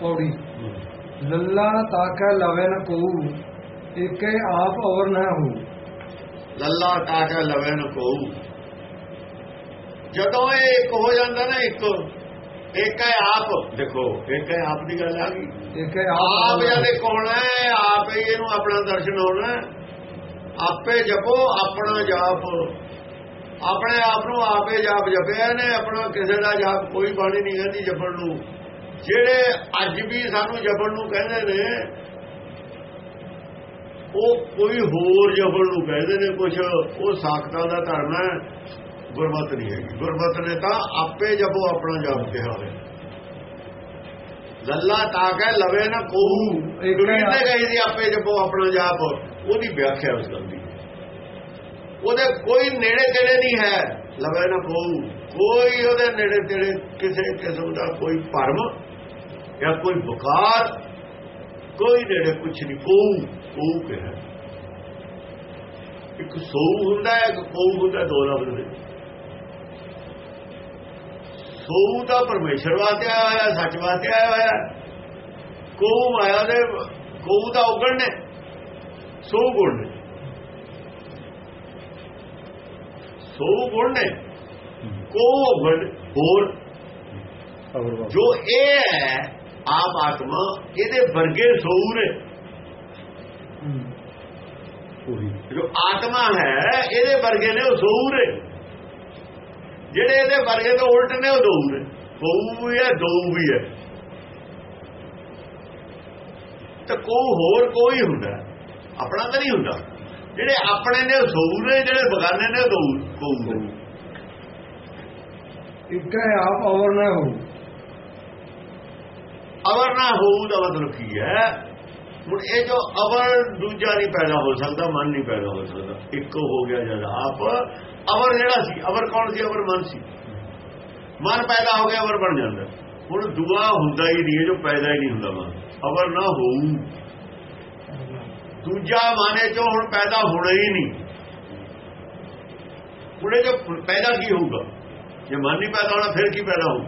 ਪੌੜੀ। ਲੱਲਾ ਤਾਕੈ ਲਵੇ ਨ ਕੋ ਏਕੇ ਆਪ ਔਰ ਨਾ ਹੋ। ਲੱਲਾ ਟਾਕਾ ਲਵੇ ਨ ਕੋ ਜਦੋਂ ਇਹ ਇੱਕ ਹੋ ਜਾਂਦਾ ਨਾ ਇੱਕ ਇੱਕ ਹੈ ਆਪ। ਦੇਖੋ ਇੱਕ ਹੈ ਆਪ ਦੀ ਗੱਲ ਆ ਗਈ। ਏਕੇ ਆਪ ਆਪ ਜਦ ਇੱਕ ਹੋਣਾ ਹੈ ਆਪ ਹੀ ਇਹਨੂੰ ਆਪਣਾ ਦਰਸ਼ਨ ਹੋਣਾ ਹੈ। ਆਪੇ ਜਪੋ ਆਪਣਾ ਜਾਪ। ਆਪਣੇ ਆਪ ਨੂੰ ਆਪੇ ਜਾਪ ਜਪਿਆ ਨੇ ਆਪਣਾ ਕਿਸੇ ਦਾ ਜਾਪ ਕੋਈ ਬਾਣੀ ਨਹੀਂ ਕਹਿੰਦੀ ਜਪਣ ਨੂੰ। ਜਿਹੜੇ ਅੱਜ ਵੀ ਸਾਨੂੰ ਜਪਣ ਨੂੰ ਕਹਿੰਦੇ ਨੇ ਉਹ ਕੋਈ ਹੋਰ ਜਪਣ ਨੂੰ ਕਹਿੰਦੇ ਨੇ ਕੁਝ ਉਹ ਸਾਖਤਾ ਦਾ ਧਰਮ ਹੈ ਗੁਰਮਤ ਨਹੀਂ ਹੈਗੀ। ਗੁਰਮਤ ਨੇ ਤਾਂ ਆਪੇ ਜਪੋ ਆਪਣਾ ਜਾਪ ਕਿਹਾ ਹੋਇਆ। ਲੱਲਾ ਤਾਕੈ ਲਵੇ ਨਾ ਕੋਹੂ। ਹੈ- ਨੇ ਕਹੀ ਦੀ ਆਪੇ ਜਪੋ ਆਪਣਾ ਜਾਪ ਉਹਦੀ ਵਿਆਖਿਆ ਉਸ ਗੱਲ ਦੀ। ਉਹਦੇ ਕੋਈ ਨੇੜੇ ਤੇੜੇ ਨਹੀਂ ਹੈ। ਲਵੇ ਨਾ ਕੋਹੂ। ਕੋਈ ਉਹਦੇ ਨੇੜੇ ਤੇੜੇ ਕਿਸੇ ਕਿਸਮ ਦਾ ਕੋਈ ਭਰਮ ਜਾਂ ਕੋਈ ਬੁਖਾਰ ਕੋਈ ਨੇੜੇ ਕੁਛ ਨਹੀਂ ਕੋਹੂ ਕੋਹੂ ਕਿਹਾ? ਇੱਕ ਸੋ ਹੁੰਦਾ ਹੈ, ਇੱਕ ਕੋਹੂ ਹੁੰਦਾ ਦੋ ਲਫ਼ਜ਼ ਨੇ ਸੋ ਦਾ ਪਰਮੇਸ਼ਰ ਵਾਸਤੇ ਆਇਆ ਹੋਇਆ, ਸੱਚ ਵਾਸਤੇ ਆਇਆ ਹੋਇਆ। ਕੋਹੂ ਮਾਇਆ ਦੇ ਕੋਹੂ ਦਾ ਉਗਣ ਨੇ ਸੋ ਗੁਣ ਨੇ। ਸੋ ਗੁਣ ਨੇ ਕੋਹੂ ਉਗਣ ਹੋਰ ਜੋ ਇਹ ਹੈ ਆਪ ਆਤਮਾ ਇਹਦੇ ਵਰਗੇ ਸੋਊ ਨੇ। ਜੋ ਆਤਮਾ ਹੈ ਇਹਦੇ ਵਰਗੇ ਨੇ ਉਹ ਸੋਊ ਨੇ। ਜਿਹੜੇ ਇਹਦੇ ਵਰਗੇ ਤੋਂ ਉਲਟ ਨੇ ਉਹ ਦਊ ਨੇ। ਕੋਊ ਵੀ ਹੈ ਦਊ ਵੀ ਹੈ। ਤਾਂ ਕੋ ਹੋਰ ਕੋਈ ਹੁੰਦਾ? ਹੈ। ਆਪਣਾ ਤਾਂ ਨਹੀਂ ਹੁੰਦਾ। ਜਿਹੜੇ ਆਪਣੇ ਨੇ ਸੋਊ ਨੇ ਜਿਹੜੇ ਬਗਾਨੇ ਨੇ ਦਊ ਕੋਊ ਨੇ। ਏਕੇ ਆਪ ਔਰ ਨਾ ਹੋ ਅਵਰ ਨਾ ਹੋਊ ਦਾ ਮਤਲਬ ਕੀ ਹੈ? ਹੁਣ ਇਹ ਜੋ ਅਵਰ ਦੂਜਾ ਨਹੀਂ ਪੈਦਾ ਹੋ ਸਕਦਾ, ਮਨ ਨਹੀਂ ਪੈਦਾ ਹੋ ਸਕਦਾ। ਇੱਕੋ ਹੋ ਗਿਆ ਜਦ ਆਪ। ਅਵਰ ਜਿਹੜਾ ਸੀ, ਅਵਰ ਕੌਣ ਸੀ? ਅਵਰ ਮਨ ਸੀ। ਮਨ ਪੈਦਾ ਹੋ ਗਿਆ, ਅਵਰ ਬਣ ਜਾਂਦਾ। ਹੁਣ ਦੁਆ ਹੁੰਦਾ ਹੀ ਨਹੀਂ ਜੋ ਪੈਦਾ ਹੀ ਨਹੀਂ ਹੁੰਦਾ ਮਨ। ਅਵਰ ਨਾ ਹੋਊ। ਦੂਜਾ ਮਾਨੇ ਚੋਂ ਹੁਣ ਪੈਦਾ ਹੋਣਾ ਹੀ ਨਹੀਂ। ਹੁਣ ਇਹ ਜੋ ਪੈਦਾ ਕੀ ਹੋਊਗਾ? ਜੇ ਮਨ ਨਹੀਂ ਪੈਦਾ ਹੋਣਾ, ਫਿਰ ਕੀ ਪੈਦਾ ਹੋਊ?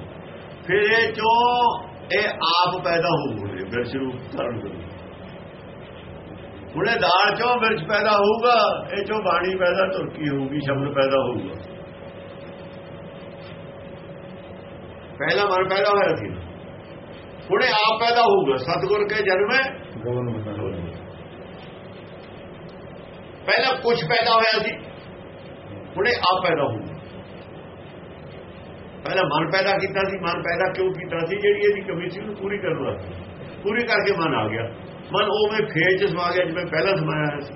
ਫਿਰ ਇਹ ਚੋਂ ਇਹ ਆਪ ਪੈਦਾ ਹੋਊਗੇ ਬਿਰਛ ਰੂਪ ਧਾਰਨ ਕਰੂ ਹੁਣੇ ਦਾਲ ਚੋਂ ਮਿਰਚ ਪੈਦਾ ਹੋਊਗਾ ਇਹ ਚੋਂ ਬਾਣੀ ਪੈਦਾ ਤੁਰਕੀ ਹੋਊਗੀ ਸ਼ਬਦ ਪੈਦਾ ਹੋਊਗਾ। ਪਹਿਲਾ ਮਨ ਪੈਦਾ ਹੋਇਆ ਸੀ। ਹੁਣੇ ਆਪ ਪੈਦਾ ਹੋਊਗਾ ਸਤਗੁਰ ਕੇ ਜਨਮੇ ਪਹਿਲਾਂ ਕੁਝ ਪੈਦਾ ਹੋਇਆ ਸੀ। ਹੁਣੇ ਆਪ ਪੈਦਾ ਹੋਊਗਾ। ਪਹਿਲਾਂ ਮਨ ਪੈਦਾ ਕੀਤਾ ਸੀ, ਮਨ ਪੈਦਾ ਕਿਉਂ ਕੀਤਾ ਸੀ? ਜਿਹੜੀ ਇਹਦੀ ਕਮੀ ਸੀ, ਉਹਨੂੰ ਪੂਰੀ ਕਰਨ ਵਾਸਤੇ। ਪੂਰੀ ਕਰਕੇ ਮਨ ਆ ਗਿਆ। ਮਨ ਉਵੇਂ ਫੇਰ ਚ ਸਮਾ ਗਿਆ ਜਿਵੇਂ ਪਹਿਲਾਂ ਸਮਾਇਆ ਹੋਇਆ ਸੀ।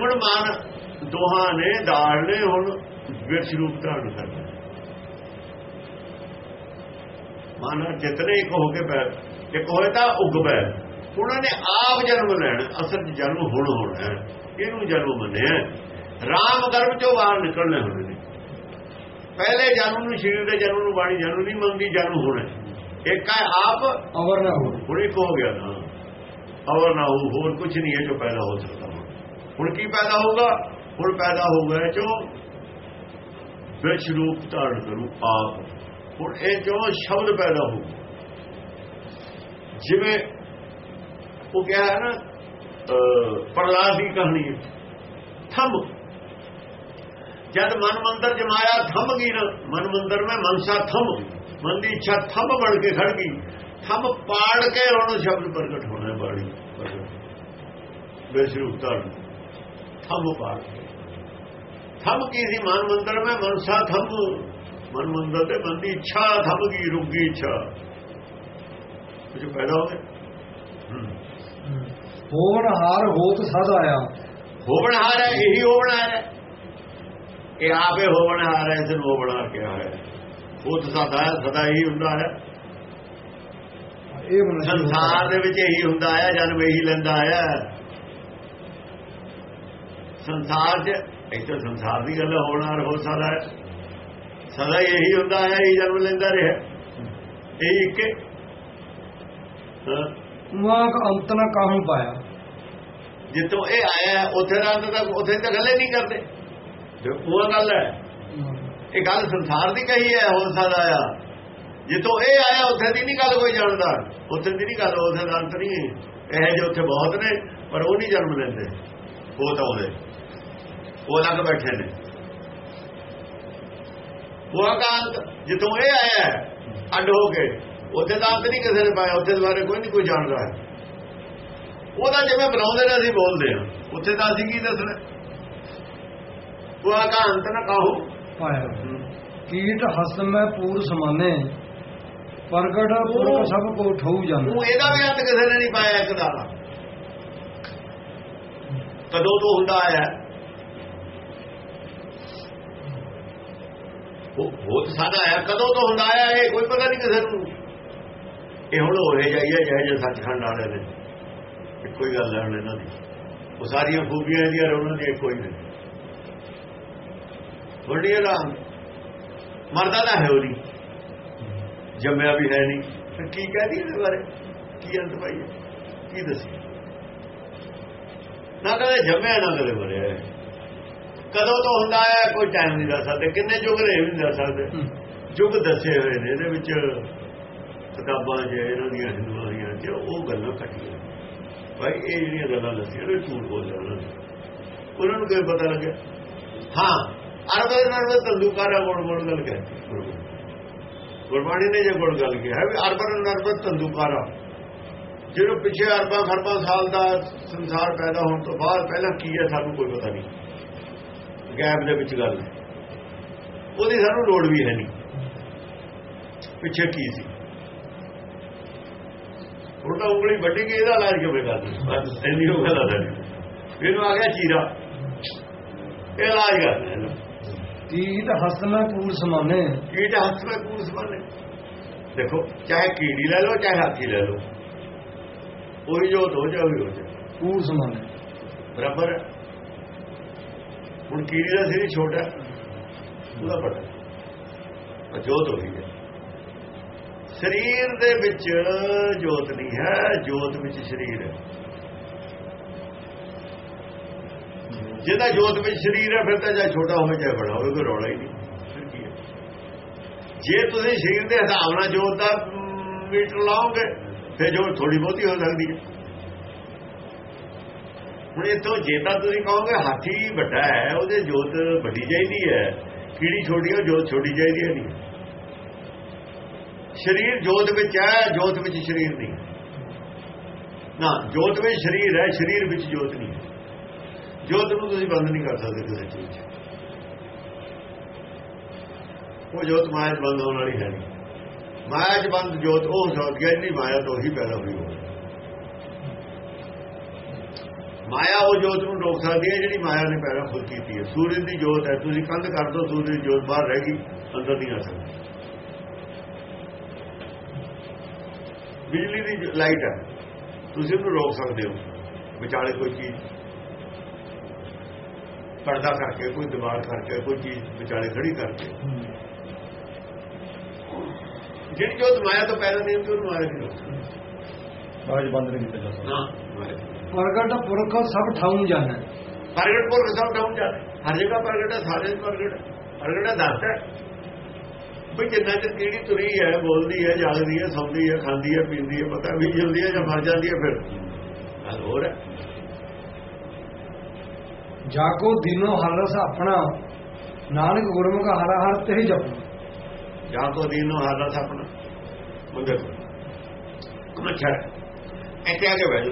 ਹੁਣ ਮਨ ਦੋਹਾਂ ਨੇ ਦਾਲ ਨੇ ਹੁਣ ਵਿਰਸ ਰੂਪ ਧਾਰਨ ਕਰਨਾ ਮਨ ਜਿਤਨੇ ਇੱਕ ਹੋ ਕੇ ਪੈ ਇੱਕ ਹੋਏ ਤਾਂ ਉੱਗ ਪੈ। ਉਹਨਾਂ ਨੇ ਆਪ ਜਨਮ ਲੈਣ, ਅਸਲ ਚ ਜਨਮ ਹੁਣ ਹੋਣਾ। ਇਹਨੂੰ ਜਨਮ ਮੰਨਿਆ। ਰਾਮ ਗਰਭ ਚੋਂ ਬਾਹਰ ਨਿਕਲਣੇ ਹੁੰਦੇ ਨੇ। ਪਹਿਲੇ ਜਨਮ ਨੂੰ ਸ਼ਰੀਰ ਦੇ ਜਨਮ ਨੂੰ ਬਾਣੀ ਜਨਮ ਨਹੀਂ ਮੰਨਦੀ ਜਨਮ ਹੋਣਾ ਇੱਕ ਹੈ ਆਪ ਔਰ ਨਾ ਹੋ। ਹੁਣ ਇੱਕ ਹੋ ਗਿਆ ਨਾ। ਔਰ ਨਾ ਹੋ ਹੋਰ ਕੁਝ ਨਹੀਂ ਹੈ ਜੋ ਪੈਦਾ ਹੋ ਸਕਦਾ। ਹੁਣ ਕੀ ਪੈਦਾ ਹੋਊਗਾ? ਹੁਣ ਪੈਦਾ ਹੋਊਗਾ ਚੋਂ ਵਿਚ ਰੂਪ ਧਾਰਨ ਕਰੂ ਆਪ। ਹੁਣ ਇਹ ਜੋ ਸ਼ਬਦ ਪੈਦਾ ਹੋ ਜਿਵੇਂ ਉਹ ਕਿਹਾ ਹੈ ਨਾ ਅਹ, ਪ੍ਰਹਲਾਦ ਦੀ ਕਹਾਣੀ ਹੈ। ਥੰਮ ਜਦ ਮਨ ਮੰਦਰ ਜਮਾਇਆ ਥੰਮ ਗਈ ਨਾ ਮਨ ਮੰਦਰ ਮੈਂ ਮਨਸਾ ਥੰਮ ਮਨ ਦੀ ਇੱਛਾ ਥੰਮ ਬਣ ਕੇ ਖੜ ਗਈ। ਥੰਮ ਪਾੜ ਕੇ ਹੁਣ ਸ਼ਬਦ ਪ੍ਰਗਟ ਹੋਣਾ ਬਾਣੀ ਬੇਸ਼ਰੂਪ ਧਾਰਨ ਥੰਮ ਪਾੜ ਥੰਮ ਕੀ ਸੀ? ਮਨ ਮੰਦਰ ਮੈਂ ਮਨਸਾ ਥੰਮ। ਮਨ ਮੰਦਰ ਤੇ ਮਨ ਦੀ ਇੱਛਾ ਥੰਮ ਗਈ ਰੁਕ ਗਈ ਇੱਛਾ। ਕੁਝ ਪੈਦਾ ਹੋ। ਗਿਆ ਹੂੰ। ਹੋਵਨ ਹਾਰ ਹੋਤ ਸਦ ਆਇਆ। ਹੋਵਣਹਾਰ ਹੈ ਇਹੀ ਹੋਵਣਹਾਰ ਹੈ। ਇਹ ਆਪੇ ਹੋਵਣਹਾਰ ਹੈ ਇਸ ਨੂੰ ਹੋਵਣਹਾਰ ਕਿਹਾ ਹੈ ਉਹ ਤਾਂ ਸਦਾ ਸਦਾ ਹੀ ਹੁੰਦਾ ਹੈ। ਇਹ ਸੰਸਾਰ ਦੇ ਵਿੱਚ ਇਹੀ ਹੁੰਦਾ ਹੈ ਜਨਮ ਇਹੀ ਲੈਂਦਾ ਹੈ। ਸੰਸਾਰ 'ਚ ਇੱਥੇ ਸੰਸਾਰ ਦੀ ਗੱਲ ਹੋਣਹਾਰ ਹੋ ਸਕਦਾ ਸਦਾ ਇਹੀ ਹੁੰਦਾ ਹੈ ਇਹੀ ਜਨਮ ਲੈਂਦਾ ਰਿਹਾ। ਇਹ ਇੱਕ ਕ ਅੰਤ ਨਾ ਕਾਹੂ ਪਾਇਆ? ਜਿੱਥੋਂ ਇਹ ਆਇਆ ਉੱਥੇ ਦਾ ਅੰਤ ਤੱਕ ਉੱਥੇ ਤਾਂ ਗੱਲੇ ਨਹੀਂ ਕਰਦੇ। ਉਹ ਗੱਲ ਹੈ। ਇਹ ਗੱਲ ਸੰਸਾਰ ਦੀ ਕਹੀ ਹੈ ਹੋ ਸਕਦਾ ਆ। ਜਿੱਥੋਂ ਇਹ ਆਇਆ ਉੱਥੇ ਦੀ ਨਹੀਂ ਗੱਲ ਕੋਈ ਜਾਣਦਾ। ਉੱਥੇ ਦੀ ਨਹੀਂ ਗੱਲ ਉੱਥੇ ਦਾ ਅੰਤ ਨਹੀਂ। ਇਹ ਜੇ ਉੱਥੇ ਬਹੁਤ ਨੇ ਪਰ ਉਹ ਨਹੀਂ ਜਨਮ ਲੈਂਦੇ। ਉਹ ਤਾਂ ਉਹਦੇ। ਉਹ ਲੱਗ ਬੈਠੇ ਨੇ। ਉਹ ਅਕਾਂਤ ਜਿੱਥੋਂ ਇਹ ਆਇਆ ਅੱਡ ਹੋ ਕੇ ਉੱਥੇ ਦਾ ਅੰਤ ਨਹੀਂ ਕਿਸੇ ਨੇ ਪਾਇਆ ਉੱਥੇ ਦੇ ਬਾਰੇ ਕੋਈ ਨਹੀਂ ਕੋਈ ਜਾਣਦਾ ਉਹਦਾ ਜਿਵੇਂ ਬਣਾਉਂਦੇ ਨੇ ਅਸੀਂ ਬੋਲਦੇ ਹਾਂ। ਉੱਥੇ ਤਾਂ ਅਸੀਂ ਕੀ ਦੱਸਣਾ? ਉਹ ਅਕਾਂਤ ਨਾ ਕਹੋ। ਪਾਇਆ। ਕੀਟ ਹਸਮੈ ਪੂਰ ਸਮਾਨੇ। ਪ੍ਰਗਟ ਪੁਰਖ ਸਭ ਕੋ ਠਉ ਜਾਣਾ ਉਹ ਇਹਦਾ ਵੀ ਅੰਤ ਕਿਸੇ ਨੇ ਨਹੀਂ ਪਾਇਆ ਇੱਕ ਦਾ। ਕਦੋਂ ਤੋਂ ਹੁੰਦਾ ਆਇਆ। ਉਹ ਬਹੁਤ ਸਾਦਾ ਆਇਆ। ਕਦੋਂ ਤੋਂ ਹੁੰਦਾ ਆਇਆ ਇਹ ਕੋਈ ਪਤਾ ਨਹੀਂ ਕਿਸੇ ਨੂੰ। ਇਹ ਹੁਣ ਹੋਰੇ ਜਾਈਏ ਜਿਹੇ ਜਿਹੇ ਸੱਚਖੰਡ ਵਾਲੇ ਨੇ। ਹੀ ਗੱਲ ਹੈ ਇਹਨਾਂ ਦੀ। ਉਹ ਸਾਰੀਆਂ ਖੂਬੀਆਂ ਇਹਦੀਆਂ ਉਹਨਾਂ ਦੀ ਇੱਕੋ ਹੀ ਵੱਡੀ ਰਾਮ ਮਰਦਾ ਤਾਂ ਹੈ ਉਹ ਨਹੀਂ। ਜੰਮਿਆ ਵੀ ਹੈ ਨਹੀਂ। ਫਿਰ ਕੀ ਕਹਦੀ ਇਹਦੇ ਬਾਰੇ? ਕੀ ਅੰਤ ਪਾਈ ਕੀ ਦੱਸੀ? ਨਾ ਕਦੇ ਜੰਮਿਆ ਨਾ ਕਦੇ ਮਰਿਆ। ਕਦੋਂ ਤੋਂ ਹੁੰਦਾ ਹੈ ਕੋਈ ਟਾਈਮ ਨਹੀਂ ਦੱਸ ਸਕਦੇ। ਕਿੰਨੇ ਯੁੱਗ ਇਹ ਵੀ ਨਹੀਂ ਦੱਸ ਸਕਦੇ। ਯੁੱਗ ਦੱਸੇ ਹੋਏ ਨੇ। ਇਹਦੇ ਵਿੱਚ ਕਿਤਾਬਾਂ 'ਚ ਇਹਨਾਂ ਦੀਆਂ ਹਿੰਦੂਆਂ ਦੀਆਂ ਉਹ ਗੱਲਾਂ ਕੱਟੀਆਂ ਭਾਈ ਇਹ ਜਿਹੜੀਆਂ ਗੱਲਾਂ ਦੱਸੀਆਂ ਨੇ ਝੂਠ ਬੋਲਦੇ ਉਹਨਾਂ ਨੇ ਉਹਨਾਂ ਨੂੰ ਕੋਈ ਪਤਾ ਲੱਗਿਆ? ਹਾਂ। ਅਰਬਦ ਨਾਲ ਤੰਦੂਕਾਰਾ ਗੁਣ ਗੁਣ ਗੱਲ ਕਹਿੰਦੇ ਗੁਰਬਾਣੀ ਨੇ ਜੇ ਗੁੜ ਗੱਲ ਕਿਹਾ ਵੀ ਅਰਬਨ ਨਰਬਤ ਤੰਦੂਕਾਰਾ ਜਿਹੜਾ ਪਿਛੇ ਅਰਬਾਂ ਖਰਬਾਂ ਸਾਲ ਦਾ ਸੰਸਾਰ ਪੈਦਾ ਹੋਣ ਤੋਂ ਬਾਅਦ ਪਹਿਲਾਂ ਕੀ ਹੈ ਸਾਨੂੰ ਕੋਈ ਪਤਾ ਨਹੀਂ। ਗੈਪ ਦੇ ਵਿੱਚ ਗੱਲ ਹੈ। ਉਹਦੀ ਸਾਨੂੰ ਲੋੜ ਵੀ ਹੈ ਨਹੀਂ। ਪਿੱਛੇ ਕੀ ਸੀ? ਹੁਣ ਤਾਂ ਉਂਗਲੀ ਵੱਡੀ ਗਈ, ਇਹਦਾ ਇਲਾਜ ਕਿਵੇਂ ਕਰਨਾ? ਬਸ, ਇੰਨੀ ਹੋ ਗੱਲ ਆ ਇਹਨੂੰ ਆ ਗਿਆ ਚੀਰਾ ਇਹ ਇਲਾਜ ਕਰਦੇ ਕੀਟ ਹਸਮੈ ਪੂਰ ਸਮਾਨੇ। ਕੀਟ ਵਿੱਚ ਕੂਸ ਬਣੇ ਦੇਖੋ ਚਾਹੇ ਕੀੜੀ ਲੈ ਲਓ ਚਾਹੇ ਹਾਥੀ ਲੈ ਲਓ। ਉਹੀ ਜੋ ਹੋ ਜਾ ਉਹੀ ਹੋ ਜਾ ਪੂਰ ਸਮਾਨੇ। ਬਰਾਬਰ ਹੈ। ਹੁਣ ਕੀੜੀ ਦਾ ਸਿਰ ਹੀ ਛੋਟਾ ਉਹਦਾ ਪਰ ਜੋਤ ਹੋਈ ਹੈ। ਸਰੀਰ ਦੇ ਵਿੱਚ ਜੋਤ ਨਹੀਂ ਹੈ ਜੋਤ ਵਿੱਚ ਸਰੀਰ ਹੈ। ਜਿਹਦਾ ਜੋਤ ਵਿੱਚ ਸਰੀਰ ਹੈ, ਫਿਰ ਤਾਂ ਚਾਹੇ ਛੋਟਾ ਹੋਵੇ, ਚਾਹੇ ਬੜਾ ਹੋਵੇ, ਕੋਈ ਰੌਲਾ ਹੀ ਨਹੀਂ। ਜੇ ਤੁਸੀਂ ਸਰੀਰ ਦੇ ਹਿਸਾਬ ਨਾਲ ਜੋਤ ਦਾ ਮੀਟਰ ਲਾਓਗੇ, ਫਿਰ ਜੋਤ ਥੋੜੀ ਬਹੁਤੀ ਹੋ ਸਕਦੀ ਹੈ। ਹੁਣ ਇਤੋਂ ਜੇ ਤਾਂ ਤੁਸੀਂ ਕਹੋਗੇ, ਹਾਥੀ ਵੱਡਾ ਹੈ, ਉਹਦੇ ਜੋਤ ਵੱਡੀ ਚਾਹੀਦੀ ਹੈ। ਕੀੜੀ ਛੋਟੀ ਉਹ ਜੋਤ ਛੋਟੀ ਚਾਹੀਦੀ ਹੈ ਨਹੀਂ। ਸਰੀਰ ਜੋਤ ਵਿੱਚ ਹੈ, ਜੋਤ ਵਿੱਚ ਸਰੀਰ ਨਹੀਂ। ਨਾ, ਜੋਤ ਵਿੱਚ ਸਰੀਰ ਹੈ, ਸਰੀਰ ਵਿੱਚ ਜੋਤ ਨਹੀਂ। ਹੈ ਜੋਤ ਨੂੰ ਤੁਸੀਂ ਬੰਦ ਨਹੀਂ ਕਰ ਸਕਦੇ ਕਿਸੇ ਚੀਜ਼ 'ਚ ਉਹ ਜੋਤ ਮਾਇਆ 'ਚ ਬੰਦ ਹੋਣ ਵਾਲੀ ਹੈ ਨਹੀਂ। ਮਾਇਆ 'ਚ ਬੰਦ ਜੋਤ ਉਹ ਹੋ ਸਕਦੀ ਹੈ ਜਿਹੜੀ ਮਾਇਆ ਤੋਂ ਹੀ ਪੈਦਾ ਹੋਈ ਹੋਵੇ। ਮਾਇਆ ਉਹ ਜੋਤ ਨੂੰ ਰੋਕ ਸਕਦੀ ਹੈ ਜਿਹੜੀ ਮਾਇਆ ਨੇ ਪੈਦਾ ਖੁਦ ਕੀਤੀ ਹੈ। ਸੂਰਜ ਦੀ ਜੋਤ ਹੈ, ਤੁਸੀਂ ਕੰਧ ਕਰ ਦੋ, ਸੂਰਜ ਦੀ ਜੋਤ ਬਾਹਰ ਰਹਿ ਗਈ, ਅੰਦਰ ਨਹੀਂ ਆ ਸਕਦੀ। ਬਿਜਲੀ ਦੀ ਲਾਈਟ ਹੈ, ਤੁਸੀਂ ਉਹਨੂੰ ਰੋਕ ਸਕਦੇ ਹੋ। ਵਿਚਾਲੇ ਕੋਈ ਚੀਜ਼ ਪਰਦਾ ਕਰਕੇ ਕੋਈ ਦੀਵਾਰ ਕਰਕੇ ਕੋਈ ਚੀਜ਼ ਵਿਚਾਲੇ ਖੜੀ ਕਰਕੇ। ਜਿਹੜੀ ਜੋਤ ਮਾਇਆ ਤੋਂ ਪੈਦਾ ਨਹੀਂ ਹੁੰਦੀ ਉਹਨੂੰ ਮਾਇਆ ਨਹੀਂ ਬਾਜ ਬੰਦ ਨਹੀਂ ਕੀਤਾ ਜਾ ਸਕਦਾ। ਪ੍ਰਗਟ ਪੁਰਖ ਸਭ ਠਾਉ ਜਾਣਾ ਪ੍ਰਗਟ ਪੁਰ ਸਭ ਡਾਊਨ ਜਾਂਦੇ। ਹਰ ਜਗ੍ਹਾ ਪ੍ਰਗਟ ਹੈ ਸਾਰੇ ਪ੍ਰਗਟ ਹੈ। ਪ੍ਰਗਟ ਹੈ ਦੱਸਦਾ ਵੀ ਜਿੰਨਾ ਚਿਰ ਕੀੜੀ ਤੁਰੀ ਹੈ ਬੋਲਦੀ ਹੈ ਜਾਗਦੀ ਹੈ ਸੌਂਦੀ ਹੈ ਖਾਂਦੀ ਹੈ ਪੀਂਦੀ ਹੈ ਪਤਾ ਵੀ ਜਲਦੀ ਹੈ ਜਾਂ ਮਰ ਜਾਂਦੀ ਹੈ ਫਿਰ। ਗੱਲ ਹੋਰ ਹੈ। ਜਾਗੋ ਦਿਨੋ ਹਰਸ ਆਪਣਾ। ਨਾਨਕ ਗੁਰਮੁਖ ਹਰ ਹਰ ਤੇ ਜਪੋ। ਜਾਂ ਕੋ ਦੀਨ ਆਪਣਾ। ਮੰਦਰ। ਅੱਛਾ। ਇੱਥੇ ਆ ਕੇ ਬਹਿ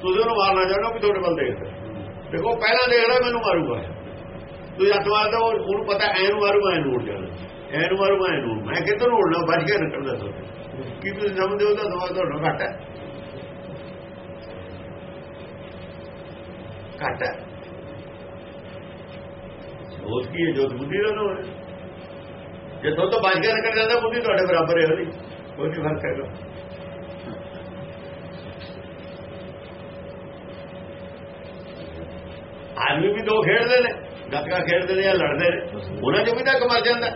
ਤੁਸੀਂ ਉਹਨੂੰ ਮਾਰਨਾ ਚਾਹੁੰਦੇ ਕਿ ਤੁਹਾਡੇ ਵੱਲ ਦੇਖਦਾ ਦੇਖੋ, ਪਹਿਲਾਂ ਦੇਖਦਾ ਮੈਨੂੰ ਮਾਰੂਗਾ। ਤੁਸੀਂ ਹੱਥ ਮਾਰਦਾ ਉਹਨੂੰ ਪਤਾ ਐ ਨੂੰ ਮਾਰੂ ਐ ਨੂੰ ਉੱਡ ਜਾਣਾ ਐ ਨੂੰ ਮਾਰੂ ਐ ਨੂੰ ਮੈਂ ਕਿੱਧਰ ਨੂੰ ਉੜਨਾ? ਬਚ ਕੇ ਨਿਕਲਦਾ ਤੁਹਾਡੇ ਕੀ ਤੁਸੀਂ ਸਮਝਦੇ ਹੋ? ਤਾਂ ਸਮਾਜ ਤੁਹਾਡਾ ਘੱਟ ਹੈ। ਘੱਟ ਹੈ ਕੀ ਹੈ ਜੋ ਬੁੱਧੀ ਦਾ ਨਾਮ ਜੇ ਤੋਂ ਬਚ ਕੇ ਨਿਕਲ ਜਾਂਦਾ ਬੁੱਧੀ ਤੁਹਾਡੇ ਬਰਾਬਰ ਹੈ ਉਹਦੀ। ਕੋਈ ਨਹੀਂ ਫ਼ਰਕ ਹੈਗਾ। ਆਦਮੀ ਵੀ ਦੋ ਖੇਡਦੇ ਨੇ, ਗੱਤਕਾ ਖੇਡਦੇ ਨੇ ਜਾਂ ਲੜਦੇ ਨੇ, ਉਹਨਾਂ ਚੋਂ ਵੀ ਤਾਂ ਮਰ ਜਾਂਦਾ।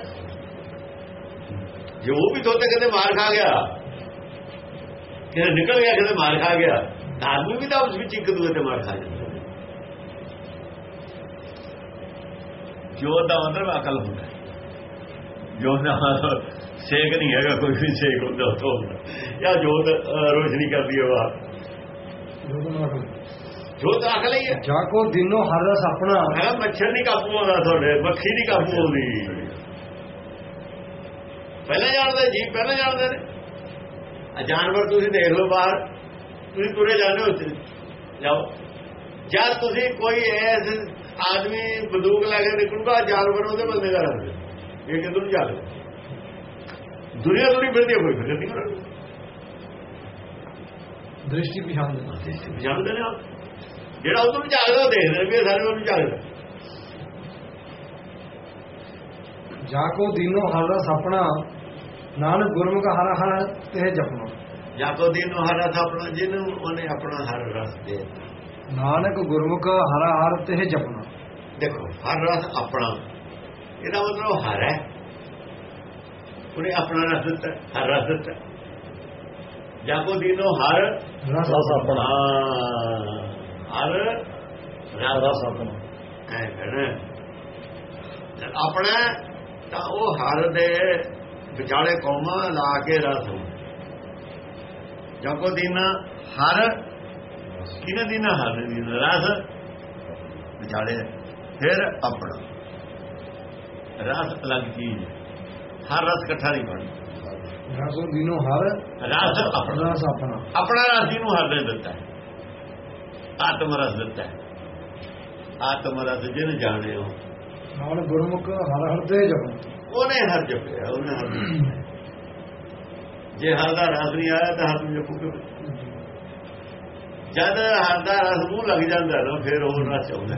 ਜੇ ਉਹ ਵੀ ਤੋਤੇ ਕਿਤੇ ਮਾਰ ਖਾ ਗਿਆ ਕਿਤੇ ਨਿਕਲ ਗਿਆ ਕਿਤੇ ਮਾਰ ਖਾ ਗਿਆ, ਤਾਂ ਆਦਮੀ ਵੀ ਤਾਂ ਉਸ ਵਿੱਚ ਇੱਕ ਦੂਜੇ ਤੇ ਮਾਰ ਖਾ ਜਾਂਦਾ। ਜੋਤ ਦਾ ਮਤਲਬ ਅਕਲ ਹੁੰਦਾ ਹੈ। ਜੋਤ ਦਾ ਮਤਲਬ ਸੇਕ ਨਹੀਂ ਹੈਗਾ ਕੋਈ ਵੀ ਸੇਕ ਹੁੰਦਾ ਉੱਥੋਂ ਜਾਂ ਜੋਤ ਰੋਸ਼ਨੀ ਕਰਦੀ ਹੈ ਬਾਹਰ ਜੋਤ ਰੱਖ ਲਈ ਹੈ ਜਾ ਕੋ ਦਿਨੋ ਹਰ ਰਸ ਆਪਣਾ ਕਿਹਾ ਮੱਛਰ ਨਹੀਂ ਕਾਬੂ ਆਉਂਦਾ ਤੁਹਾਡੇ ਮੱਖੀ ਨਹੀਂ ਕਾਬੂ ਆਉਂਦੀ। ਪਹਿਲਾਂ ਜਾਣਦੇ ਜੀ ਪਹਿਲਾਂ ਜਾਣਦੇ ਨੇ। ਆ ਜਾਨਵਰ ਤੁਸੀਂ ਦੇਖ ਲਓ ਬਾਹਰ। ਤੁਸੀਂ ਤੁਰੇ ਜਾਂਦੇ ਹੋ ਜਾਓ। ਜਦ ਤੁਸੀਂ ਕੋਈ ਐਸ ਆਦਮੀ ਬੰਦੂਕ ਲੈ ਕੇ ਨਿਕਲੂਗਾ ਜਾਨਵਰ ਉਹਦੇ ਬੰਦੇ ਦਾ ਰੱਖਦੇ। ਇਹ ਕਿਦੋਂ ਜਾਗਦਾ ਦੁਨੀਆ ਤੋਂ ਨਹੀਂ ਫਿਰਦੀ ਕੋਈ ਫਿਕਰ ਨਹੀਂ ਕਰਦਾ ਦ੍ਰਿਸ਼ਟੀ ਪਛਾਣ ਦੇਣਾ ਜਾਣਦੇ ਨੇ ਆਪ। ਜਿਹੜਾ ਉਧਰ ਨੂੰ ਜਾਗਦਾ ਦੇਖਦੇ ਵੀ ਸਾਰੇ ਉਹਨੂੰ ਜਾਗਦਾ। ਜਾ ਕੋ ਦਿਨੋ ਹਰ ਆਪਣਾ ਨਾਨਕ ਗੁਰਮੁਖ ਹਰ ਹਰ ਤੇ ਜਪਣਾ। ਜਾਂ ਕੋ ਦਿਨ ਹਰਾ ਆਪਣਾ ਜਿਹਨੂੰ ਉਹਨੇ ਆਪਣਾ ਹਰ ਰਸ ਦੇ ਦਿੱਤਾ। ਨਾਨਕ ਗੁਰਮੁਖ ਹਰ ਹਰ ਤੇ ਜਪਣਾ। ਦੇਖੋ ਹਰ ਰਸ ਆਪਣਾ। ਇਹਦਾ ਮਤਲਬ ਹਰ ਹੈ। ਉਹਨੇ ਆਪਣਾ ਰਸ ਦਿੱਤਾ ਹਰ ਰਸ ਦਿੱਤਾ। ਦਿਨੋ ਹਰ ਰਸ ਆਪਣਾ। ਹਰ ਰਸ ਆਪਣਾ। ਐ ਕਹਿਣਾ ਆਪਣਾ ਤਾਂ ਉਹ ਹਰ ਦੇ ਵਿਚਾਲੇ ਕੌਮਾ ਲਾ ਕੇ ਰਸ ਹੋ ਜਗੋ ਦਿਨ ਹਰ ਕਿਨ ਦਿਨ ਹਰ ਦਿਨ ਰਸ? ਵਿਚਾਲੇ। ਫਿਰ ਆਪਣਾ। ਰਸ ਅਲੱਗ ਚੀਜ਼। ਹਰ ਰਸ ਇਕੱਠਾ ਨਹੀਂ ਬਣਦਾ। ਰਸੋ ਦਿਨੋ ਹਰ ਰਸ ਆਪਣਾ। ਰਸ ਆਪਣਾ। ਆਪਣਾ ਰਸ ਇਹਨੂੰ ਹਰ ਨੇ ਦਿੱਤਾ ਆਤਮ ਰਸ ਦਿੱਤਾ ਆਤਮ ਰਸ ਜਿਹਨੇ ਜਾਣਿਓ ਨਾਲ ਗੁਰਮੁਖ ਹਰ ਹਰ ਤੇ ਜਪਣਾ। ਉਹਨੇ ਹਰ ਜਪਿਆ ਉਹਨੇ ਹਰ। ਜੇ ਹਰ ਦਾ ਰਸ ਨਹੀਂ ਆਇਆ ਤਾਂ ਹਰ ਨੂੰ ਜਪੂਗੇ। ਜਦ ਹਰ ਦਾ ਰਸ ਮੂੰਹ ਲੱਗ ਜਾਂਦਾ ਨਾ ਫਿਰ ਉਹ ਰਸ ਆਉਂਦਾ